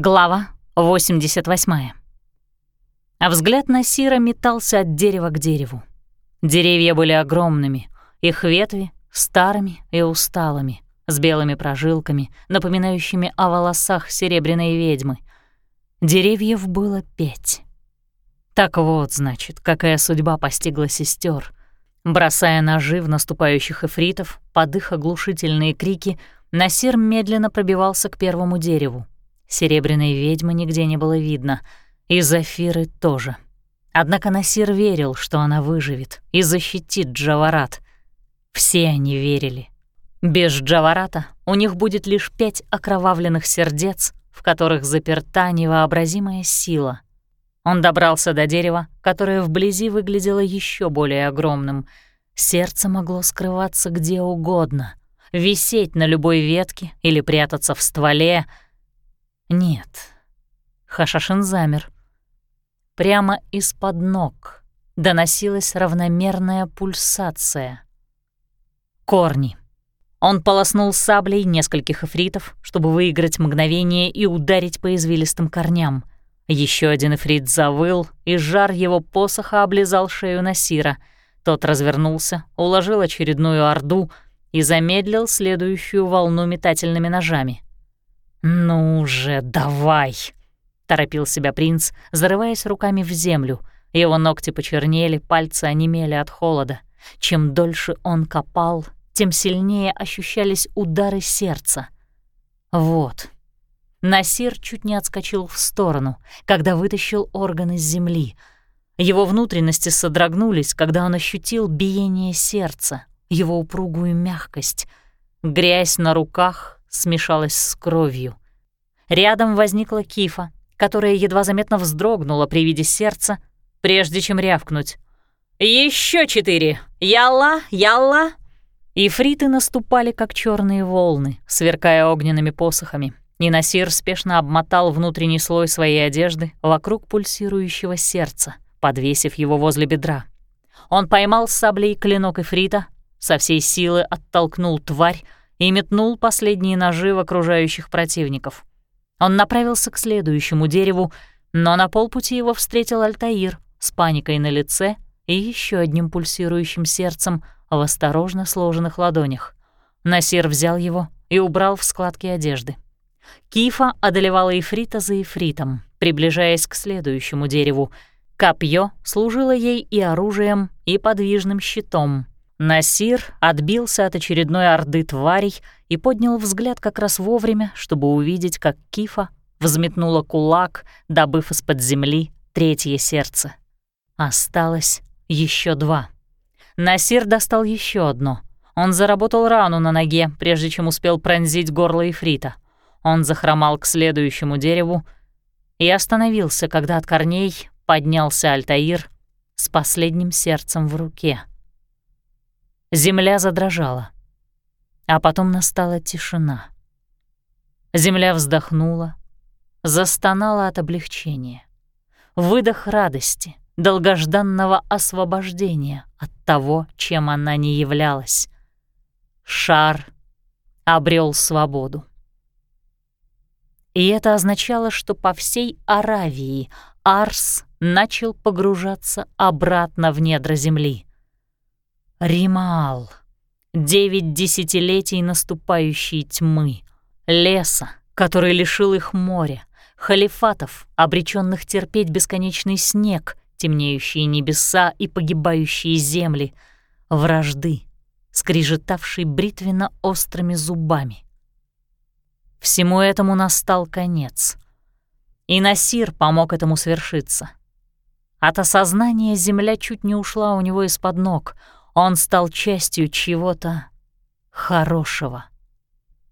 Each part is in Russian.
Глава 88. А взгляд Насира метался от дерева к дереву. Деревья были огромными, их ветви — старыми и усталыми, с белыми прожилками, напоминающими о волосах серебряной ведьмы. Деревьев было пять. Так вот, значит, какая судьба постигла сестер. Бросая ножи в наступающих эфритов, под их оглушительные крики, Насир медленно пробивался к первому дереву. Серебряной ведьмы нигде не было видно, и Зафиры тоже. Однако Насир верил, что она выживет и защитит Джаварат. Все они верили. Без Джаварата у них будет лишь пять окровавленных сердец, в которых заперта невообразимая сила. Он добрался до дерева, которое вблизи выглядело еще более огромным. Сердце могло скрываться где угодно, висеть на любой ветке или прятаться в стволе — нет. Хашашин замер. Прямо из-под ног доносилась равномерная пульсация. Корни. Он полоснул саблей нескольких эфритов, чтобы выиграть мгновение и ударить по извилистым корням. Еще один эфрит завыл, и жар его посоха облизал шею Насира. Тот развернулся, уложил очередную орду и замедлил следующую волну метательными ножами — «Ну же, давай!» — торопил себя принц, зарываясь руками в землю. Его ногти почернели, пальцы онемели от холода. Чем дольше он копал, тем сильнее ощущались удары сердца. Вот. Насир чуть не отскочил в сторону, когда вытащил орган из земли. Его внутренности содрогнулись, когда он ощутил биение сердца, его упругую мягкость. Грязь на руках смешалась с кровью. Рядом возникла кифа, которая едва заметно вздрогнула при виде сердца, прежде чем рявкнуть. Еще четыре! Ялла! Ялла!» Ифриты наступали, как черные волны, сверкая огненными посохами, и Насир спешно обмотал внутренний слой своей одежды вокруг пульсирующего сердца, подвесив его возле бедра. Он поймал саблей клинок Ифрита, со всей силы оттолкнул тварь, и метнул последние ножи в окружающих противников. Он направился к следующему дереву, но на полпути его встретил Альтаир с паникой на лице и еще одним пульсирующим сердцем в осторожно сложенных ладонях. Насир взял его и убрал в складки одежды. Кифа одолевала Ифрита за Ифритом, приближаясь к следующему дереву. Копье служило ей и оружием, и подвижным щитом — Насир отбился от очередной орды тварей и поднял взгляд как раз вовремя, чтобы увидеть, как Кифа взметнула кулак, добыв из-под земли третье сердце. Осталось еще два. Насир достал еще одно. Он заработал рану на ноге, прежде чем успел пронзить горло Ифрита. Он захромал к следующему дереву и остановился, когда от корней поднялся Альтаир с последним сердцем в руке. Земля задрожала. А потом настала тишина. Земля вздохнула, застонала от облегчения. Выдох радости, долгожданного освобождения от того, чем она не являлась. Шар обрел свободу. И это означало, что по всей Аравии Арс начал погружаться обратно в недра земли. Римаал. Девять десятилетий наступающей тьмы. Леса, который лишил их моря. Халифатов, обреченных терпеть бесконечный снег, темнеющие небеса и погибающие земли. Вражды, скрижетавшей бритвенно-острыми зубами. Всему этому настал конец. И Насир помог этому свершиться. От осознания земля чуть не ушла у него из-под ног — он стал частью чего-то хорошего.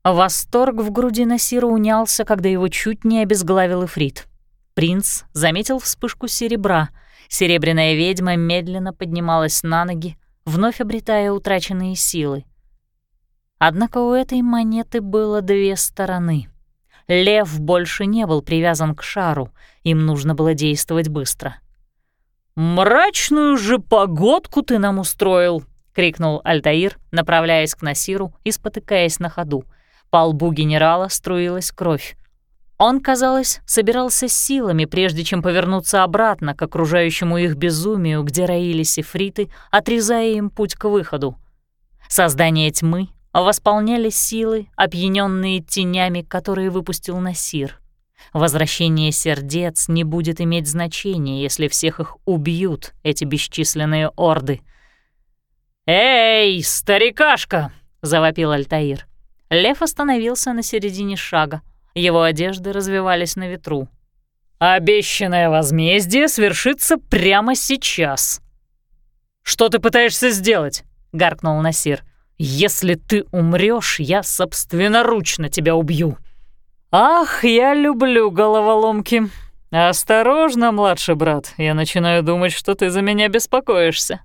Восторг в груди Насира унялся, когда его чуть не обезглавил Ифрит. Принц заметил вспышку серебра. Серебряная ведьма медленно поднималась на ноги, вновь обретая утраченные силы. Однако у этой монеты было две стороны. Лев больше не был привязан к шару, им нужно было действовать быстро — «Мрачную же погодку ты нам устроил!» — крикнул Альтаир, направляясь к Насиру и спотыкаясь на ходу. По лбу генерала струилась кровь. Он, казалось, собирался силами, прежде чем повернуться обратно к окружающему их безумию, где роились эфриты, отрезая им путь к выходу. Создание тьмы восполняли силы, опьяненные тенями, которые выпустил Насир. Возвращение сердец не будет иметь значения, если всех их убьют, эти бесчисленные орды. «Эй, старикашка!» — завопил Альтаир. Лев остановился на середине шага. Его одежды развивались на ветру. «Обещанное возмездие свершится прямо сейчас!» «Что ты пытаешься сделать?» — гаркнул Насир. «Если ты умрешь, я собственноручно тебя убью!» «Ах, я люблю головоломки. Осторожно, младший брат, я начинаю думать, что ты за меня беспокоишься».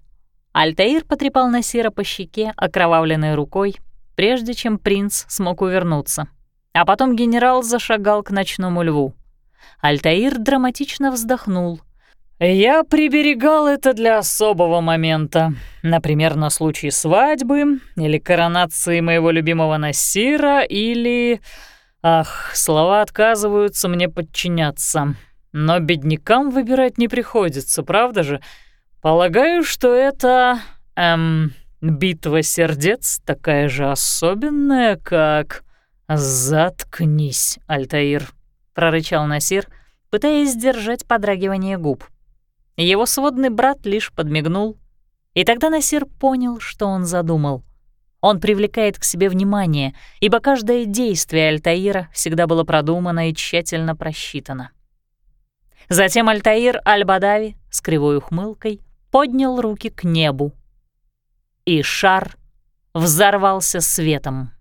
Альтаир потрепал Насира по щеке окровавленной рукой, прежде чем принц смог увернуться. А потом генерал зашагал к ночному льву. Альтаир драматично вздохнул. «Я приберегал это для особого момента, например, на случай свадьбы или коронации моего любимого Насира или... Ах, слова отказываются мне подчиняться. Но беднякам выбирать не приходится, правда же? Полагаю, что это... эм... битва сердец такая же особенная, как... «Заткнись, Альтаир», — прорычал Насир, пытаясь сдержать подрагивание губ. Его сводный брат лишь подмигнул, и тогда Насир понял, что он задумал. Он привлекает к себе внимание, ибо каждое действие Альтаира всегда было продумано и тщательно просчитано. Затем Альтаир Аль-Бадави с кривой ухмылкой поднял руки к небу, и шар взорвался светом.